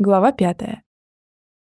Глава пятая.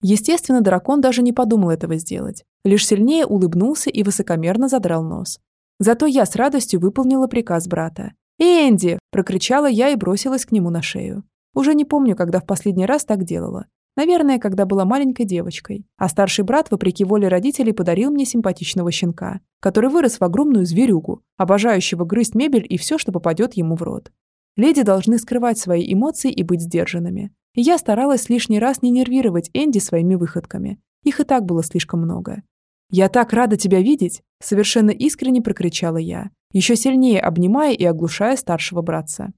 Естественно, дракон даже не подумал этого сделать, лишь сильнее улыбнулся и высокомерно задрал нос. Зато я с радостью выполнила приказ брата. «Энди!» – прокричала я и бросилась к нему на шею. Уже не помню, когда в последний раз так делала. Наверное, когда была маленькой девочкой. А старший брат, вопреки воле родителей, подарил мне симпатичного щенка, который вырос в огромную зверюгу, обожающего грызть мебель и все, что попадет ему в рот. Леди должны скрывать свои эмоции и быть сдержанными. Я старалась лишний раз не нервировать Энди своими выходками. Их и так было слишком много. «Я так рада тебя видеть!» – совершенно искренне прокричала я, еще сильнее обнимая и оглушая старшего братца.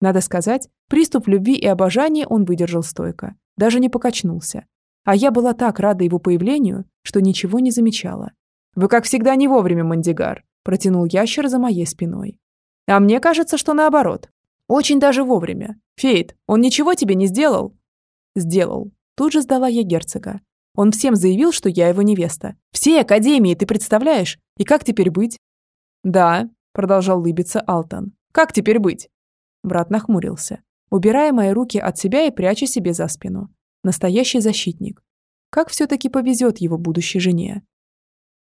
Надо сказать, приступ любви и обожания он выдержал стойко, даже не покачнулся. А я была так рада его появлению, что ничего не замечала. «Вы, как всегда, не вовремя, Мандигар», – протянул ящер за моей спиной. «А мне кажется, что наоборот. Очень даже вовремя. Фейт, он ничего тебе не сделал?» «Сделал». Тут же сдала я герцога. Он всем заявил, что я его невеста. Всей академии, ты представляешь? И как теперь быть? Да, продолжал лыбиться Алтон. Как теперь быть? Брат нахмурился, убирая мои руки от себя и пряча себе за спину. Настоящий защитник. Как все-таки повезет его будущей жене.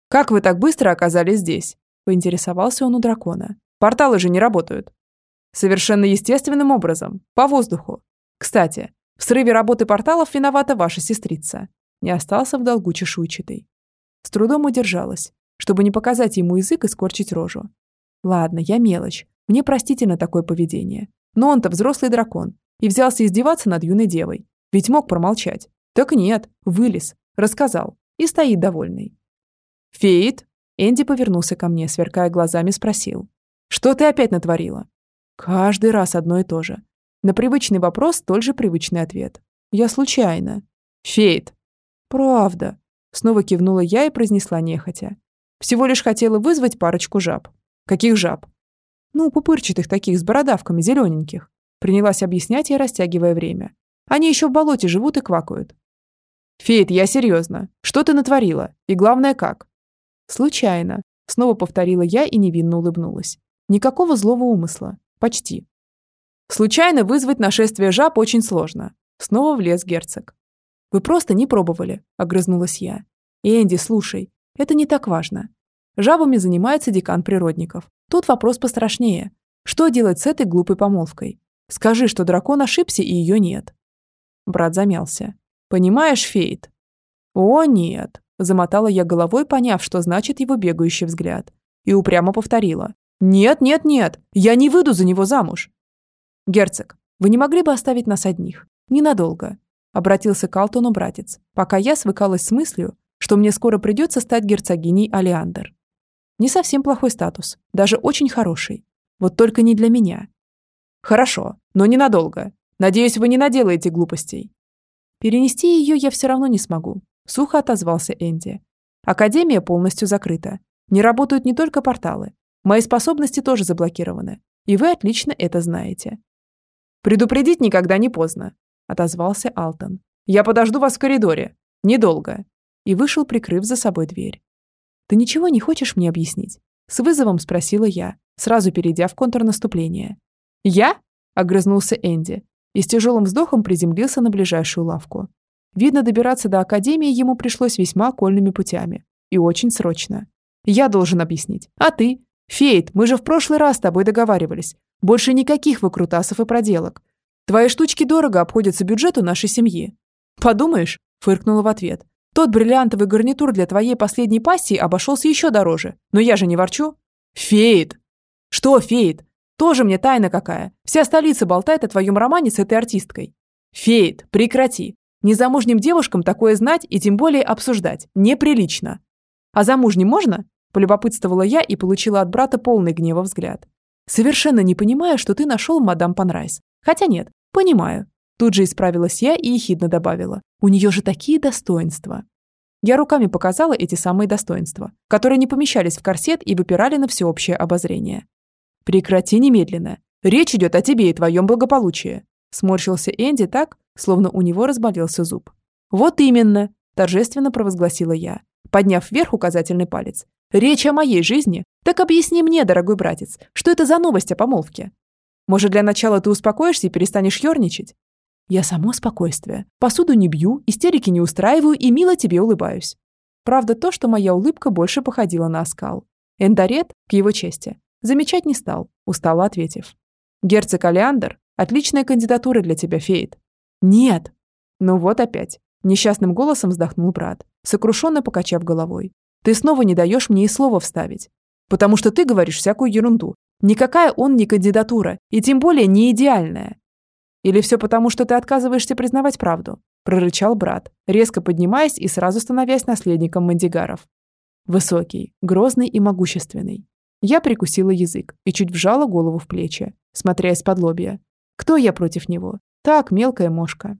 «Как вы так быстро оказались здесь?» – поинтересовался он у дракона. «Порталы же не работают». «Совершенно естественным образом, по воздуху. Кстати, в срыве работы порталов виновата ваша сестрица. Не остался в долгу чешуйчатый. С трудом удержалась, чтобы не показать ему язык и скорчить рожу. Ладно, я мелочь. Мне простительно такое поведение. Но он-то взрослый дракон и взялся издеваться над юной девой. Ведь мог промолчать. Так нет, вылез, рассказал и стоит довольный. «Фейт?» Энди повернулся ко мне, сверкая глазами, спросил. «Что ты опять натворила?» Каждый раз одно и то же. На привычный вопрос столь же привычный ответ. «Я случайно». «Фейт, «Правда», — снова кивнула я и произнесла нехотя. «Всего лишь хотела вызвать парочку жаб». «Каких жаб?» «Ну, пупырчатых таких, с бородавками, зелененьких». Принялась объяснять я, растягивая время. «Они еще в болоте живут и квакают». «Фейт, я серьезно. Что ты натворила? И главное, как?» «Случайно», — снова повторила я и невинно улыбнулась. «Никакого злого умысла. Почти». «Случайно вызвать нашествие жаб очень сложно», — снова влез герцог. Вы просто не пробовали», – огрызнулась я. «Энди, слушай, это не так важно. Жабами занимается декан природников. Тут вопрос пострашнее. Что делать с этой глупой помолвкой? Скажи, что дракон ошибся и ее нет». Брат замялся. «Понимаешь, Фейт?» «О, нет», – замотала я головой, поняв, что значит его бегающий взгляд. И упрямо повторила. «Нет, нет, нет, я не выйду за него замуж». «Герцог, вы не могли бы оставить нас одних? Ненадолго. Обратился к Алтону братец, пока я свыкалась с мыслью, что мне скоро придется стать герцогиней Алиандр. Не совсем плохой статус, даже очень хороший. Вот только не для меня. Хорошо, но ненадолго. Надеюсь, вы не наделаете глупостей. Перенести ее я все равно не смогу, сухо отозвался Энди. Академия полностью закрыта. Не работают не только порталы. Мои способности тоже заблокированы. И вы отлично это знаете. Предупредить никогда не поздно отозвался Алтон. «Я подожду вас в коридоре. Недолго». И вышел, прикрыв за собой дверь. «Ты ничего не хочешь мне объяснить?» С вызовом спросила я, сразу перейдя в контрнаступление. «Я?» – огрызнулся Энди и с тяжелым вздохом приземлился на ближайшую лавку. Видно, добираться до Академии ему пришлось весьма окольными путями. И очень срочно. «Я должен объяснить. А ты? Фейт, мы же в прошлый раз с тобой договаривались. Больше никаких выкрутасов и проделок. Твои штучки дорого обходятся бюджету нашей семьи. Подумаешь, фыркнула в ответ. Тот бриллиантовый гарнитур для твоей последней пассии обошелся еще дороже. Но я же не ворчу. Фейд! Что, Фейд? Тоже мне тайна какая. Вся столица болтает о твоем романе с этой артисткой. Фейд, прекрати. Незамужним девушкам такое знать и тем более обсуждать. Неприлично. А замужним можно? Полюбопытствовала я и получила от брата полный гнева взгляд. Совершенно не понимаю, что ты нашел в мадам Панрайс. Хотя нет, понимаю. Тут же исправилась я и ехидно добавила. У нее же такие достоинства. Я руками показала эти самые достоинства, которые не помещались в корсет и выпирали на всеобщее обозрение. «Прекрати немедленно. Речь идет о тебе и твоем благополучии», сморщился Энди так, словно у него разболелся зуб. «Вот именно», торжественно провозгласила я, подняв вверх указательный палец. «Речь о моей жизни? Так объясни мне, дорогой братец, что это за новость о помолвке?» Может, для начала ты успокоишься и перестанешь ерничать?» Я само спокойствие. Посуду не бью, истерики не устраиваю и мило тебе улыбаюсь. Правда то, что моя улыбка больше походила на оскал. Эндарет, к его чести, замечать не стал, устало ответив. Герцог Алиандр – отличная кандидатура для тебя, Фейт. Нет. Ну вот опять. Несчастным голосом вздохнул брат, сокрушенно покачав головой. Ты снова не даешь мне и слова вставить. Потому что ты говоришь всякую ерунду. Никакая он не кандидатура, и тем более не идеальная. Или все потому, что ты отказываешься признавать правду? Прорычал брат, резко поднимаясь и сразу становясь наследником Мандигаров. Высокий, грозный и могущественный. Я прикусила язык и чуть вжала голову в плечи, смотря из-под лобья. Кто я против него? Так, мелкая мошка.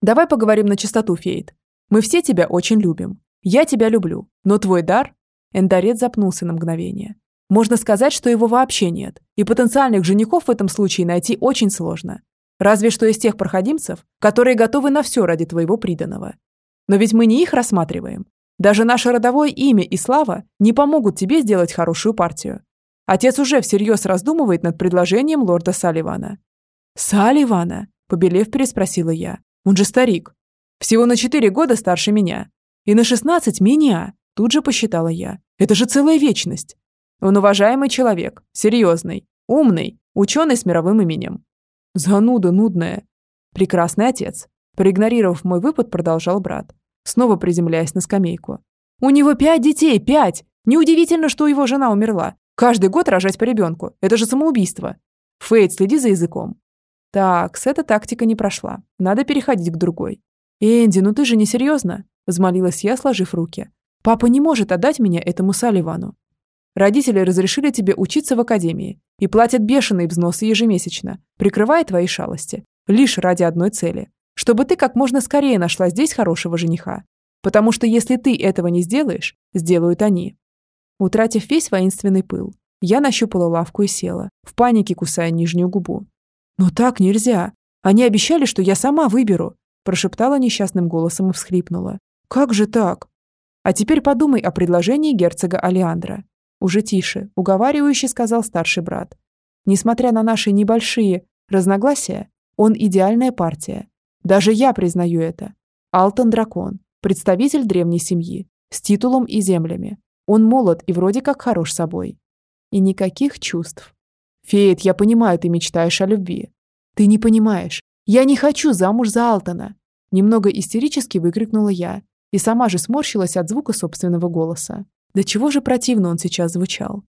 Давай поговорим на чистоту, Фейт. Мы все тебя очень любим. Я тебя люблю. Но твой дар... Эндарет запнулся на мгновение. Можно сказать, что его вообще нет. И потенциальных женихов в этом случае найти очень сложно. Разве что из тех проходимцев, которые готовы на все ради твоего приданого. Но ведь мы не их рассматриваем. Даже наше родовое имя и слава не помогут тебе сделать хорошую партию. Отец уже всерьез раздумывает над предложением лорда Салливана. «Салливана?» – побелев, переспросила я. «Он же старик. Всего на четыре года старше меня. И на шестнадцать меня!» – тут же посчитала я. «Это же целая вечность. Он уважаемый человек, серьезный, умный, ученый с мировым именем. Зануда нудная. Прекрасный отец. Проигнорировав мой выпад, продолжал брат, снова приземляясь на скамейку. У него пять детей, пять! Неудивительно, что его жена умерла. Каждый год рожать по ребенку. Это же самоубийство. Фейт, следи за языком. Так, с эта тактика не прошла. Надо переходить к другой. «Энди, ну ты же не серьезно?» – взмолилась я, сложив руки. «Папа не может отдать меня этому Салливану. Родители разрешили тебе учиться в академии и платят бешеные взносы ежемесячно, прикрывая твои шалости, лишь ради одной цели, чтобы ты как можно скорее нашла здесь хорошего жениха. Потому что если ты этого не сделаешь, сделают они. Утратив весь воинственный пыл, я нащупала лавку и села, в панике кусая нижнюю губу. «Но так нельзя. Они обещали, что я сама выберу», прошептала несчастным голосом и всхлипнула. «Как же так?» «А теперь подумай о предложении герцога Алиандра. Уже тише, уговаривающе сказал старший брат. Несмотря на наши небольшие разногласия, он идеальная партия. Даже я признаю это. Алтон Дракон, представитель древней семьи, с титулом и землями. Он молод и вроде как хорош собой. И никаких чувств. Фейт, я понимаю, ты мечтаешь о любви. Ты не понимаешь. Я не хочу замуж за Алтона. Немного истерически выкрикнула я и сама же сморщилась от звука собственного голоса. Да чего же противно он сейчас звучал?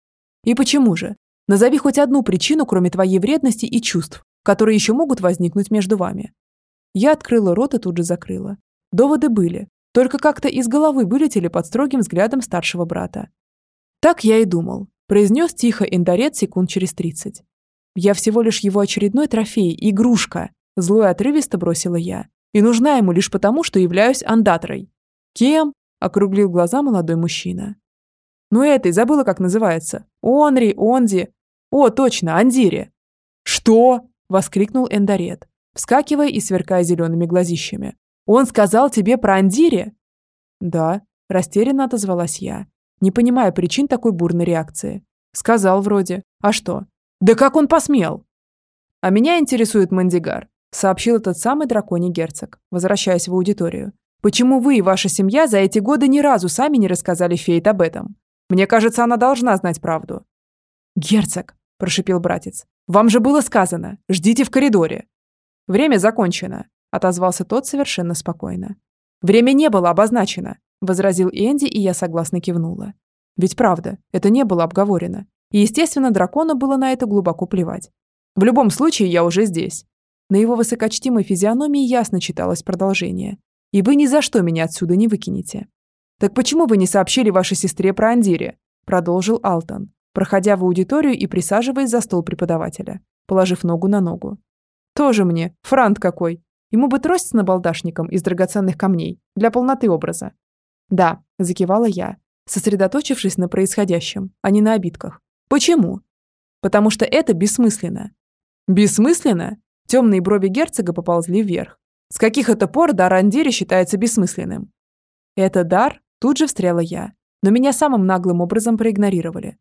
И почему же? Назови хоть одну причину, кроме твоей вредности и чувств, которые еще могут возникнуть между вами. Я открыла рот и тут же закрыла. Доводы были, только как-то из головы вылетели под строгим взглядом старшего брата. Так я и думал, произнес тихо Эндарет секунд через тридцать. Я всего лишь его очередной трофей, игрушка, злой отрывисто бросила я. И нужна ему лишь потому, что являюсь андатрой. Кем? округлил глаза молодой мужчина. Ну этой, забыла, как называется. Онри, Онди. О, точно, Андире. Что? Воскликнул Эндарет, вскакивая и сверкая зелеными глазищами. Он сказал тебе про Андире? Да, растерянно отозвалась я, не понимая причин такой бурной реакции. Сказал вроде. А что? Да как он посмел? А меня интересует Мандигар, сообщил этот самый драконий герцог, возвращаясь в аудиторию. Почему вы и ваша семья за эти годы ни разу сами не рассказали Фейт об этом? Мне кажется, она должна знать правду». «Герцог», – прошипел братец, – «вам же было сказано, ждите в коридоре». «Время закончено», – отозвался тот совершенно спокойно. «Время не было обозначено», – возразил Энди, и я согласно кивнула. Ведь правда, это не было обговорено. И, естественно, дракону было на это глубоко плевать. В любом случае, я уже здесь. На его высокочтимой физиономии ясно читалось продолжение. И вы ни за что меня отсюда не выкинете. «Так почему вы не сообщили вашей сестре про Андире?» – продолжил Алтон, проходя в аудиторию и присаживаясь за стол преподавателя, положив ногу на ногу. «Тоже мне, франт какой! Ему бы трость с набалдашником из драгоценных камней, для полноты образа». «Да», – закивала я, сосредоточившись на происходящем, а не на обидках. «Почему?» «Потому что это бессмысленно». «Бессмысленно?» Темные брови герцога поползли вверх. С каких это пор дар Андире считается бессмысленным? Это дар Тут же встряла я, но меня самым наглым образом проигнорировали.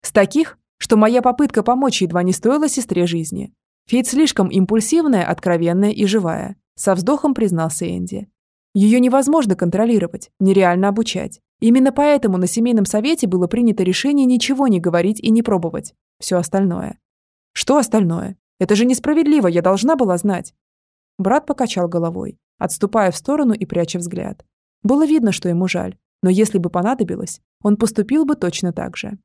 С таких, что моя попытка помочь едва не стоила сестре жизни. Фейт слишком импульсивная, откровенная и живая, со вздохом признался Энди. Ее невозможно контролировать, нереально обучать. Именно поэтому на семейном совете было принято решение ничего не говорить и не пробовать. Все остальное. Что остальное? Это же несправедливо, я должна была знать. Брат покачал головой, отступая в сторону и пряча взгляд. Было видно, что ему жаль, но если бы понадобилось, он поступил бы точно так же.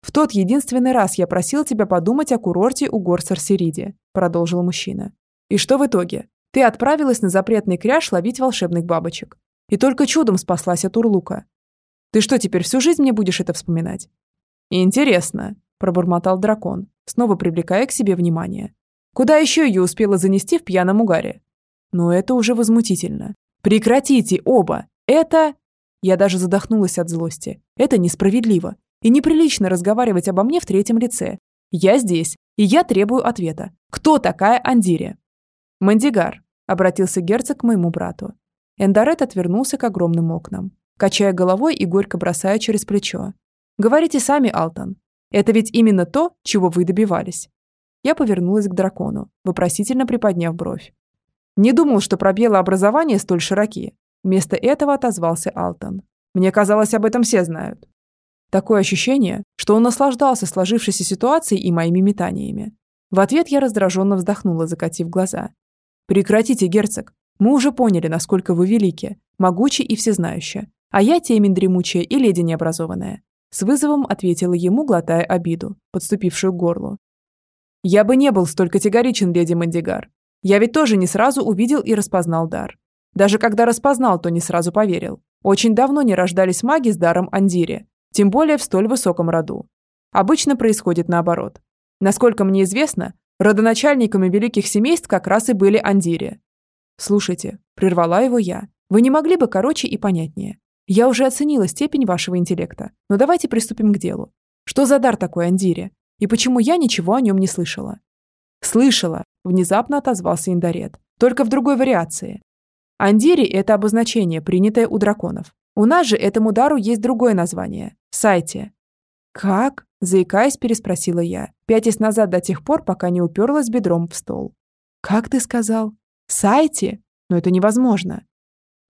«В тот единственный раз я просил тебя подумать о курорте у гор Сарсериди», продолжил мужчина. «И что в итоге? Ты отправилась на запретный кряж ловить волшебных бабочек. И только чудом спаслась от урлука. Ты что, теперь всю жизнь мне будешь это вспоминать?» «Интересно», – пробормотал дракон, снова привлекая к себе внимание. «Куда еще ее успела занести в пьяном угаре?» «Но это уже возмутительно. Прекратите оба! Это...» Я даже задохнулась от злости. «Это несправедливо. И неприлично разговаривать обо мне в третьем лице. Я здесь, и я требую ответа. Кто такая Андирия?» «Мандигар», – обратился герцог к моему брату. Эндорет отвернулся к огромным окнам, качая головой и горько бросая через плечо. «Говорите сами, Алтон. Это ведь именно то, чего вы добивались». Я повернулась к дракону, вопросительно приподняв бровь. «Не думал, что пробелы образования столь широки». Вместо этого отозвался Алтон. «Мне казалось, об этом все знают». Такое ощущение, что он наслаждался сложившейся ситуацией и моими метаниями. В ответ я раздраженно вздохнула, закатив глаза. «Прекратите, герцог. Мы уже поняли, насколько вы велики, могучи и всезнающие. А я темень дремучая и леди необразованная». С вызовом ответила ему, глотая обиду, подступившую к горлу. «Я бы не был столь категоричен, леди Мандигар. Я ведь тоже не сразу увидел и распознал дар. Даже когда распознал, то не сразу поверил. Очень давно не рождались маги с даром Андире, тем более в столь высоком роду. Обычно происходит наоборот. Насколько мне известно, Родоначальниками великих семейств как раз и были Андири. Слушайте, прервала его я. Вы не могли бы короче и понятнее? Я уже оценила степень вашего интеллекта, но давайте приступим к делу. Что за дар такой Андире? И почему я ничего о нем не слышала? Слышала, внезапно отозвался Индарет, только в другой вариации. Андири – это обозначение, принятое у драконов. У нас же этому дару есть другое название – сайте. Как? Заикаясь, переспросила я, пятясь назад до тех пор, пока не уперлась бедром в стол. «Как ты сказал? Сайте? Но это невозможно!»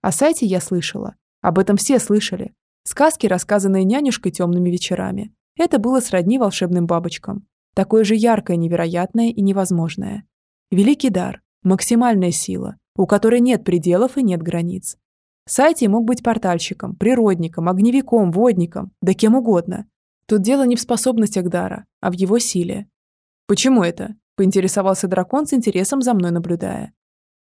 О сайте я слышала. Об этом все слышали. Сказки, рассказанные нянюшкой темными вечерами. Это было сродни волшебным бабочкам. Такое же яркое, невероятное и невозможное. Великий дар, максимальная сила, у которой нет пределов и нет границ. Сайти мог быть портальщиком, природником, огневиком, водником, да кем угодно. Тут дело не в способностях дара, а в его силе. «Почему это?» – поинтересовался дракон с интересом за мной наблюдая.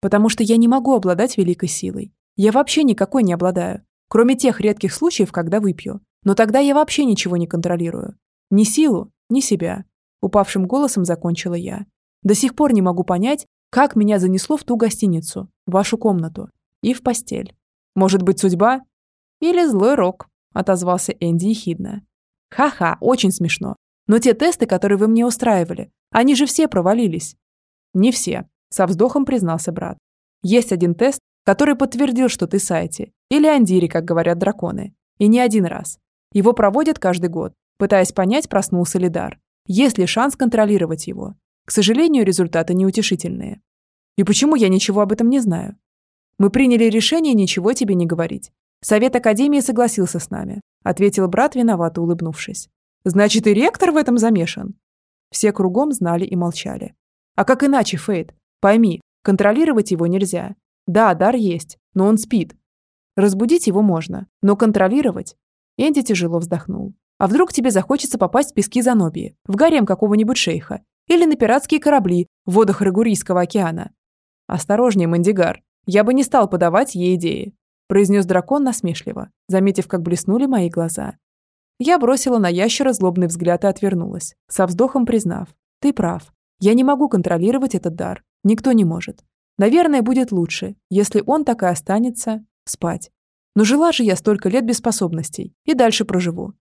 «Потому что я не могу обладать великой силой. Я вообще никакой не обладаю, кроме тех редких случаев, когда выпью. Но тогда я вообще ничего не контролирую. Ни силу, ни себя». Упавшим голосом закончила я. «До сих пор не могу понять, как меня занесло в ту гостиницу, вашу комнату и в постель. Может быть, судьба? Или злой рок?» – отозвался Энди ехидно. Ха-ха, очень смешно. Но те тесты, которые вы мне устраивали, они же все провалились. Не все, со вздохом признался брат. Есть один тест, который подтвердил, что ты Сайти, или Андири, как говорят драконы. И не один раз. Его проводят каждый год, пытаясь понять, проснулся ли дар. Есть ли шанс контролировать его. К сожалению, результаты неутешительные. И почему я ничего об этом не знаю? Мы приняли решение ничего тебе не говорить. Совет Академии согласился с нами, ответил брат, виновато улыбнувшись. Значит, и ректор в этом замешан? Все кругом знали и молчали. А как иначе, Фейт? Пойми, контролировать его нельзя. Да, дар есть, но он спит. Разбудить его можно, но контролировать? Энди тяжело вздохнул. А вдруг тебе захочется попасть в пески Занобии, в гарем какого-нибудь шейха, или на пиратские корабли в водах Рагурийского океана? Осторожнее, Мандигар. Я бы не стал подавать ей идеи произнес дракон насмешливо, заметив, как блеснули мои глаза. Я бросила на ящера злобный взгляд и отвернулась, со вздохом признав. Ты прав. Я не могу контролировать этот дар. Никто не может. Наверное, будет лучше, если он так и останется спать. Но жила же я столько лет без способностей и дальше проживу.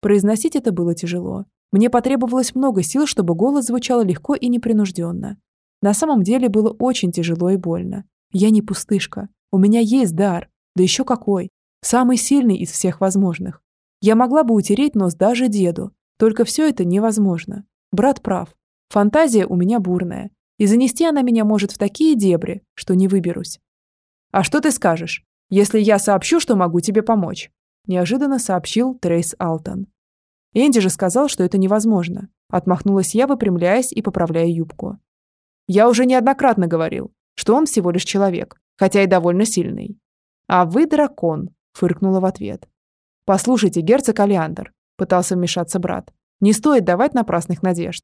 Произносить это было тяжело. Мне потребовалось много сил, чтобы голос звучал легко и непринужденно. На самом деле было очень тяжело и больно. Я не пустышка. У меня есть дар. Да еще какой. Самый сильный из всех возможных. Я могла бы утереть нос даже деду. Только все это невозможно. Брат прав. Фантазия у меня бурная. И занести она меня может в такие дебри, что не выберусь. «А что ты скажешь, если я сообщу, что могу тебе помочь?» неожиданно сообщил Трейс Алтон. Энди же сказал, что это невозможно. Отмахнулась я, выпрямляясь и поправляя юбку. Я уже неоднократно говорил, что он всего лишь человек, хотя и довольно сильный. А вы дракон, фыркнула в ответ. Послушайте, герцог Алиандр, пытался вмешаться брат. Не стоит давать напрасных надежд.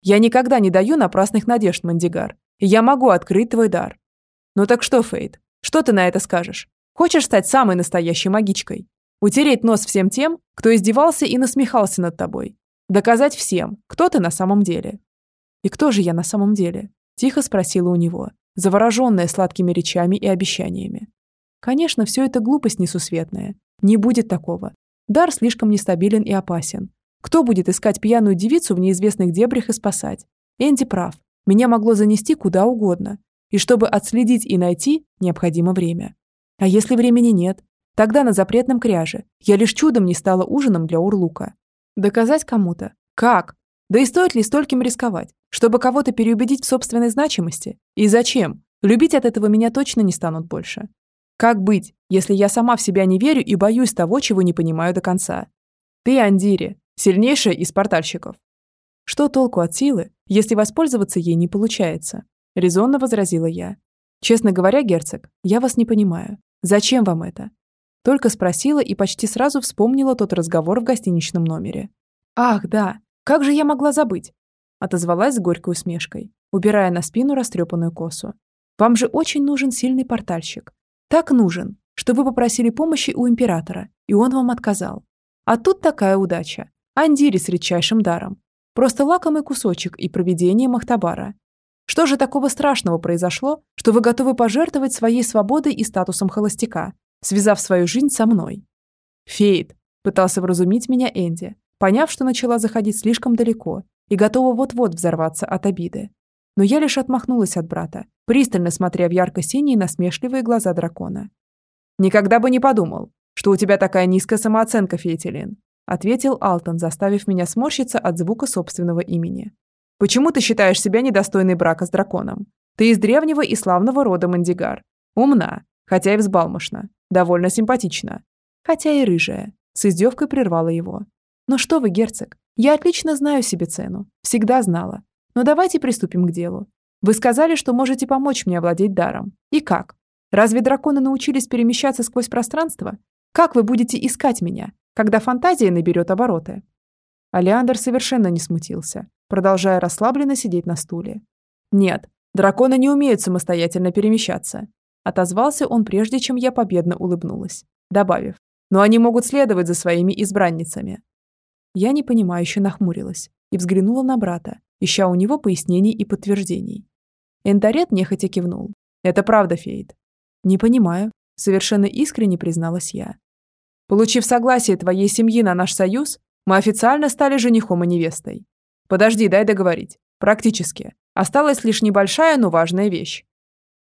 Я никогда не даю напрасных надежд, Мандигар. Я могу открыть твой дар. Ну так что, Фейт, что ты на это скажешь? Хочешь стать самой настоящей магичкой? Утереть нос всем тем, кто издевался и насмехался над тобой. Доказать всем, кто ты на самом деле. И кто же я на самом деле? Тихо спросила у него, завороженная сладкими речами и обещаниями. Конечно, все это глупость несусветная. Не будет такого. Дар слишком нестабилен и опасен. Кто будет искать пьяную девицу в неизвестных дебрях и спасать? Энди прав. Меня могло занести куда угодно. И чтобы отследить и найти, необходимо время. А если времени нет? Тогда на запретном кряже я лишь чудом не стала ужином для Урлука. Доказать кому-то? Как? Да и стоит ли стольким рисковать, чтобы кого-то переубедить в собственной значимости? И зачем? Любить от этого меня точно не станут больше. Как быть, если я сама в себя не верю и боюсь того, чего не понимаю до конца? Ты, Андири, сильнейшая из портальщиков. Что толку от силы, если воспользоваться ей не получается? Резонно возразила я. Честно говоря, герцог, я вас не понимаю. Зачем вам это? Только спросила и почти сразу вспомнила тот разговор в гостиничном номере. «Ах, да! Как же я могла забыть?» Отозвалась с горькой усмешкой, убирая на спину растрепанную косу. «Вам же очень нужен сильный портальщик. Так нужен, что вы попросили помощи у императора, и он вам отказал. А тут такая удача. Андири с редчайшим даром. Просто лакомый кусочек и проведение Махтабара. Что же такого страшного произошло, что вы готовы пожертвовать своей свободой и статусом холостяка, связав свою жизнь со мной. Фейт пытался вразумить меня Энди, поняв, что начала заходить слишком далеко и готова вот-вот взорваться от обиды. Но я лишь отмахнулась от брата, пристально смотря в ярко-синие насмешливые глаза дракона. «Никогда бы не подумал, что у тебя такая низкая самооценка, Фейтилин», ответил Алтон, заставив меня сморщиться от звука собственного имени. «Почему ты считаешь себя недостойной брака с драконом? Ты из древнего и славного рода Мандигар. Умна, хотя и взбалмошна. Довольно симпатично. Хотя и рыжая. С издевкой прервала его. «Ну что вы, герцог, я отлично знаю себе цену. Всегда знала. Но давайте приступим к делу. Вы сказали, что можете помочь мне овладеть даром. И как? Разве драконы научились перемещаться сквозь пространство? Как вы будете искать меня, когда фантазия наберет обороты?» Алиандр совершенно не смутился, продолжая расслабленно сидеть на стуле. «Нет, драконы не умеют самостоятельно перемещаться. Отозвался он прежде, чем я победно улыбнулась, добавив, «Но они могут следовать за своими избранницами». Я непонимающе нахмурилась и взглянула на брата, ища у него пояснений и подтверждений. Энтарет нехотя кивнул. «Это правда, Фейд». «Не понимаю», — совершенно искренне призналась я. «Получив согласие твоей семьи на наш союз, мы официально стали женихом и невестой. Подожди, дай договорить. Практически. Осталась лишь небольшая, но важная вещь».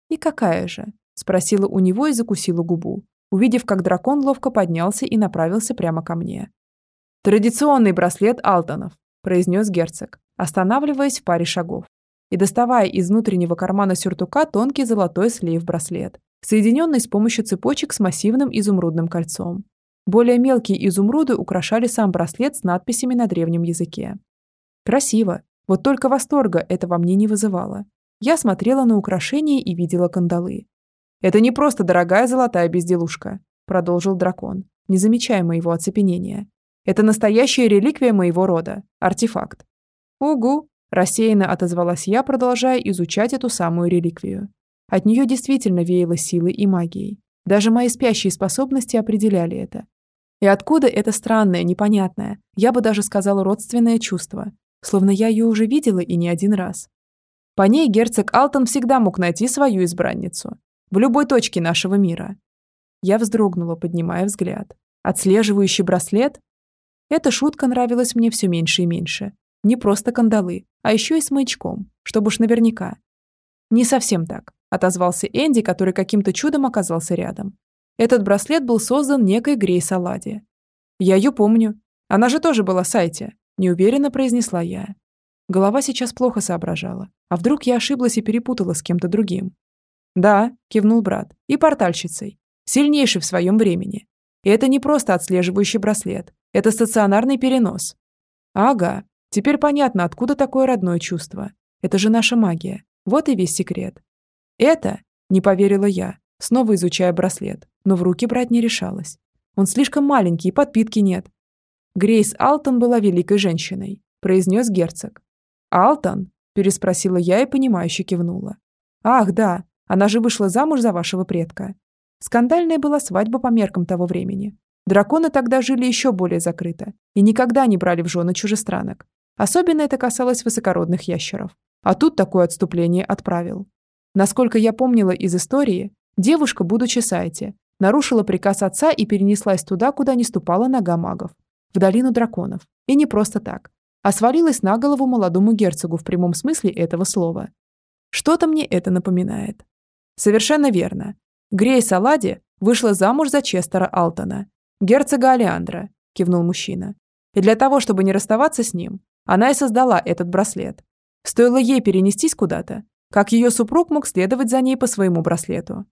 «И какая же?» Спросила у него и закусила губу, увидев, как дракон ловко поднялся и направился прямо ко мне. «Традиционный браслет Алтонов», – произнес герцог, останавливаясь в паре шагов и доставая из внутреннего кармана сюртука тонкий золотой слейв-браслет, соединенный с помощью цепочек с массивным изумрудным кольцом. Более мелкие изумруды украшали сам браслет с надписями на древнем языке. Красиво, вот только восторга это во мне не вызывало. Я смотрела на украшения и видела кандалы. «Это не просто дорогая золотая безделушка», – продолжил дракон, не замечая моего оцепенения. «Это настоящая реликвия моего рода, артефакт». «Угу», – рассеянно отозвалась я, продолжая изучать эту самую реликвию. От нее действительно веяло силой и магией. Даже мои спящие способности определяли это. И откуда это странное, непонятное, я бы даже сказала родственное чувство, словно я ее уже видела и не один раз. По ней герцог Алтон всегда мог найти свою избранницу. В любой точке нашего мира. Я вздрогнула, поднимая взгляд. Отслеживающий браслет? Эта шутка нравилась мне все меньше и меньше. Не просто кандалы, а еще и с маячком, чтобы уж наверняка. Не совсем так, отозвался Энди, который каким-то чудом оказался рядом. Этот браслет был создан некой Грейс Алади. Я ее помню. Она же тоже была сайте, неуверенно произнесла я. Голова сейчас плохо соображала. А вдруг я ошиблась и перепутала с кем-то другим? «Да», – кивнул брат, – «и портальщицей. Сильнейший в своем времени. И это не просто отслеживающий браслет. Это стационарный перенос». «Ага. Теперь понятно, откуда такое родное чувство. Это же наша магия. Вот и весь секрет». «Это?» – не поверила я, снова изучая браслет, но в руки брать не решалась. Он слишком маленький, и подпитки нет. Грейс Алтон была великой женщиной, произнес герцог. «Алтон?» – переспросила я и понимающе кивнула. «Ах, да, она же вышла замуж за вашего предка. Скандальная была свадьба по меркам того времени. Драконы тогда жили еще более закрыто и никогда не брали в жены чужестранок. Особенно это касалось высокородных ящеров. А тут такое отступление отправил. Насколько я помнила из истории, девушка, будучи Сайте, нарушила приказ отца и перенеслась туда, куда не ступала нога магов, в долину драконов. И не просто так, а свалилась на голову молодому герцогу в прямом смысле этого слова. Что-то мне это напоминает. Совершенно верно. Грейс Алади вышла замуж за Честера Алтона, герцога Алеандра, кивнул мужчина. И для того, чтобы не расставаться с ним, она и создала этот браслет. Стоило ей перенестись куда-то, как ее супруг мог следовать за ней по своему браслету.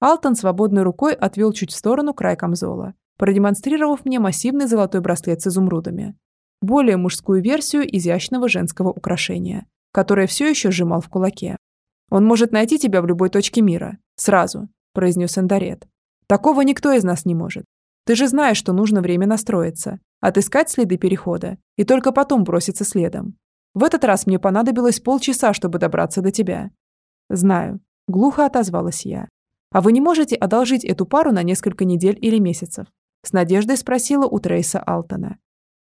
Алтон свободной рукой отвел чуть в сторону край камзола, продемонстрировав мне массивный золотой браслет с изумрудами. Более мужскую версию изящного женского украшения, которое все еще сжимал в кулаке. Он может найти тебя в любой точке мира. Сразу», – произнес Эндарет. «Такого никто из нас не может. Ты же знаешь, что нужно время настроиться, отыскать следы перехода и только потом броситься следом. В этот раз мне понадобилось полчаса, чтобы добраться до тебя». «Знаю», – глухо отозвалась я. «А вы не можете одолжить эту пару на несколько недель или месяцев?» С надеждой спросила у Трейса Алтона.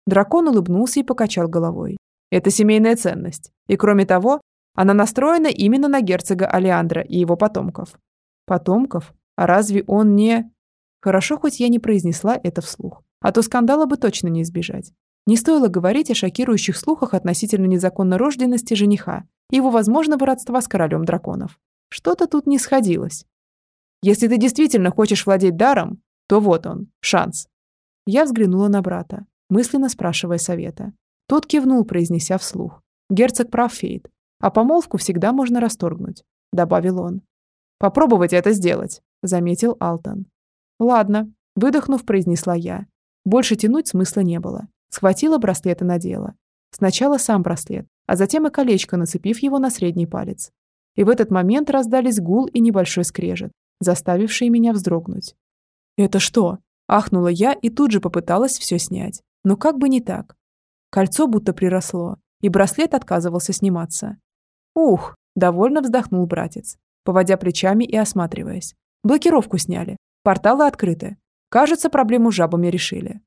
Дракон улыбнулся и покачал головой. «Это семейная ценность. И кроме того, она настроена именно на герцога Алиандра и его потомков. Потомков? А разве он не... Хорошо, хоть я не произнесла это вслух. А то скандала бы точно не избежать. Не стоило говорить о шокирующих слухах относительно незаконной рожденности жениха и его возможного родства с королем драконов. Что-то тут не сходилось. Если ты действительно хочешь владеть даром, то вот он, шанс. Я взглянула на брата, мысленно спрашивая совета. Тот кивнул, произнеся вслух. Герцог прав, Фейт. А помолвку всегда можно расторгнуть», — добавил он. «Попробовать это сделать», — заметил Алтон. «Ладно», — выдохнув, произнесла я. Больше тянуть смысла не было. Схватила браслет и надела. Сначала сам браслет, а затем и колечко, нацепив его на средний палец. И в этот момент раздались гул и небольшой скрежет, заставившие меня вздрогнуть. «Это что?» – ахнула я и тут же попыталась все снять. Но как бы не так. Кольцо будто приросло, и браслет отказывался сниматься. «Ух!» – довольно вздохнул братец, поводя плечами и осматриваясь. «Блокировку сняли. Порталы открыты. Кажется, проблему с жабами решили».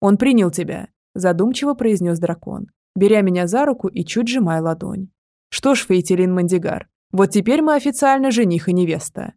«Он принял тебя», – задумчиво произнес дракон, беря меня за руку и чуть сжимая ладонь. «Что ж, Фейтилин Мандигар, вот теперь мы официально жених и невеста».